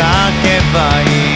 けばいい